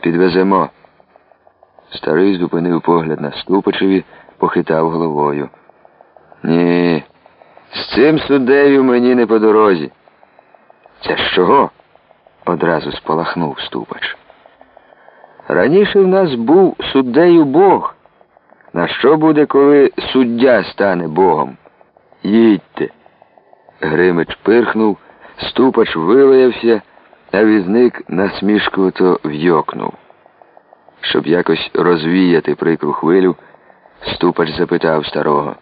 Підвеземо. Старий зупинив погляд на Ступичеві, похитав головою. Ні, з цим суддею мені не по дорозі. Це з чого? одразу спалахнув Ступач. Раніше в нас був суддею Бог. На що буде, коли суддя стане Богом? Їдьте. Гримич пирхнув, ступач вилаявся, а візник насмішкувато вйокнув. Щоб якось розвіяти прикру хвилю, ступач запитав старого.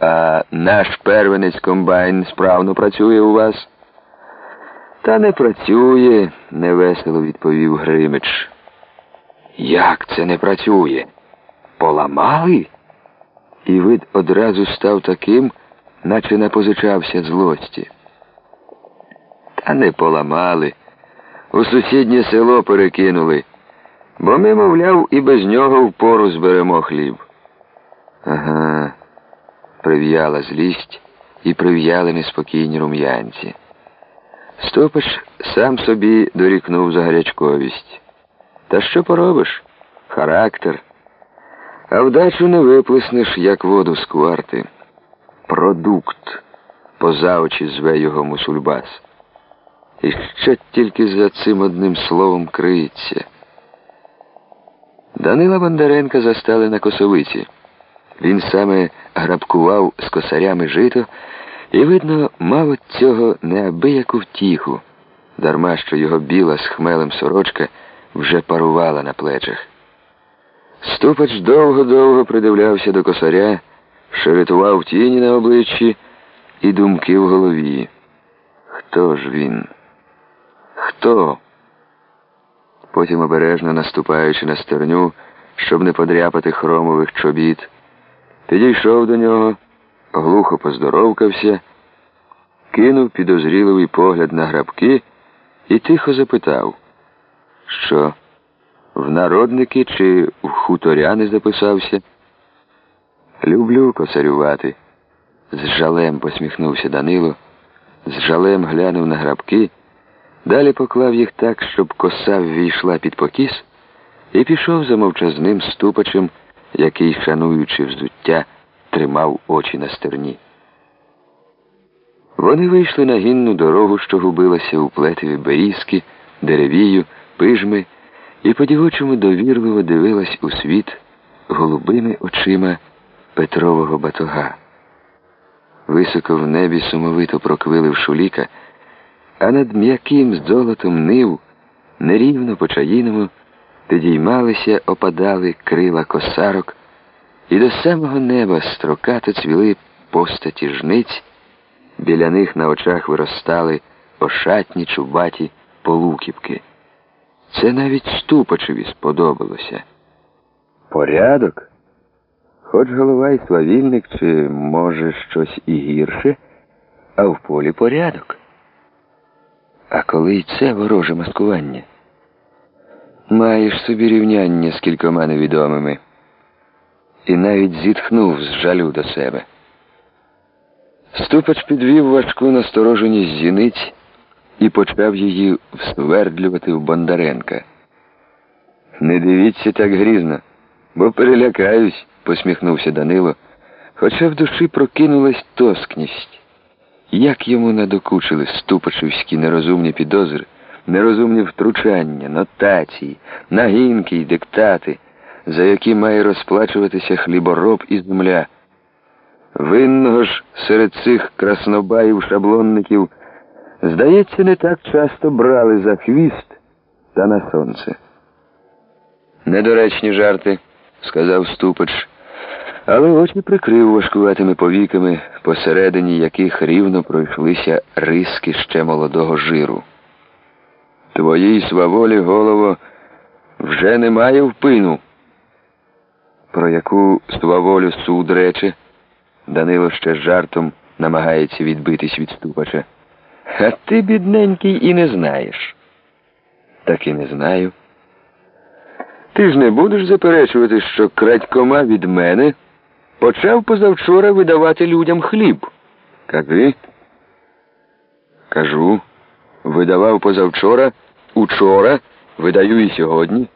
А наш первенець комбайн справно працює у вас? Та не працює, невесело відповів Гримич. Як це не працює? Поламали? І вид одразу став таким, наче напозичався злості. Та не поламали. У сусіднє село перекинули, бо ми, мовляв, і без нього впору зберемо хліб. Ага, прив'яла злість і прив'яли неспокійні рум'янці. Стопач сам собі дорікнув за гарячковість. Та що поробиш? Характер. А вдачу не виплеснеш, як воду з кварти. Продукт, поза очі зве його мусульбас. І що тільки за цим одним словом криється. Данила Бондаренка застали на косовиці. Він саме грабкував з косарями жито і, видно, мав от цього неабияку втіху, дарма що його біла з хмелем сорочка вже парувала на плечах. Ступач довго-довго придивлявся до косаря, шеретував тіні на обличчі і думки в голові. Хто ж він? Хто? Потім обережно наступаючи на стерню, щоб не подряпати хромових чобіт, підійшов до нього, глухо поздоровкався, кинув підозріливий погляд на грабки і тихо запитав, що в народники чи в хуторяни записався? Люблю косарювати. З жалем посміхнувся Данило, з жалем глянув на грабки, далі поклав їх так, щоб коса ввійшла під покіс, і пішов за мовчазним ступачем, який, шануючи взуття, тримав очі на стерні. Вони вийшли на гінну дорогу, що губилася у плетеві берізки, деревію, пижми, і по дівочому довірливо дивилась у світ голубими очима Петрового батога. Високо в небі сумовито проквилив шуліка, а над м'яким золотом нив нерівно по чаїному підіймалися, опадали крила косарок, і до самого неба строкато цвіли постаті жниць, біля них на очах виростали ошатні чубаті полуківки. Це навіть Ступачеві сподобалося. Порядок? Хоч голова й свавільник, чи, може, щось і гірше, а в полі порядок. Коли й це вороже маскування? Маєш собі рівняння з кількома невідомими. І навіть зітхнув з жалю до себе. Ступач підвів важку настороженість зіниць і почав її всвердлювати в Бондаренка. Не дивіться так грізно, бо перелякаюсь, посміхнувся Данило, хоча в душі прокинулась тоскність. Як йому надокучили ступачівські нерозумні підозри, нерозумні втручання, нотації, нагінки й диктати, за які має розплачуватися хлібороб і земля. Винного ж серед цих краснобаїв-шаблонників, здається, не так часто брали за хвіст та на сонце. Недоречні жарти, сказав Ступач, але очі прикрив важкуватими повіками, посередині яких рівно пройшлися риски ще молодого жиру. Твоїй сваволі, голово, вже немає впину. Про яку сваволю суд рече, Данило ще жартом намагається відбитись від ступача. А ти, бідненький, і не знаєш. Так і не знаю. Ти ж не будеш заперечувати, що крадькома від мене почав позавчора видавати людям хліб. Кажи. Кажу, видавав позавчора, учора Видаю і сьогодні.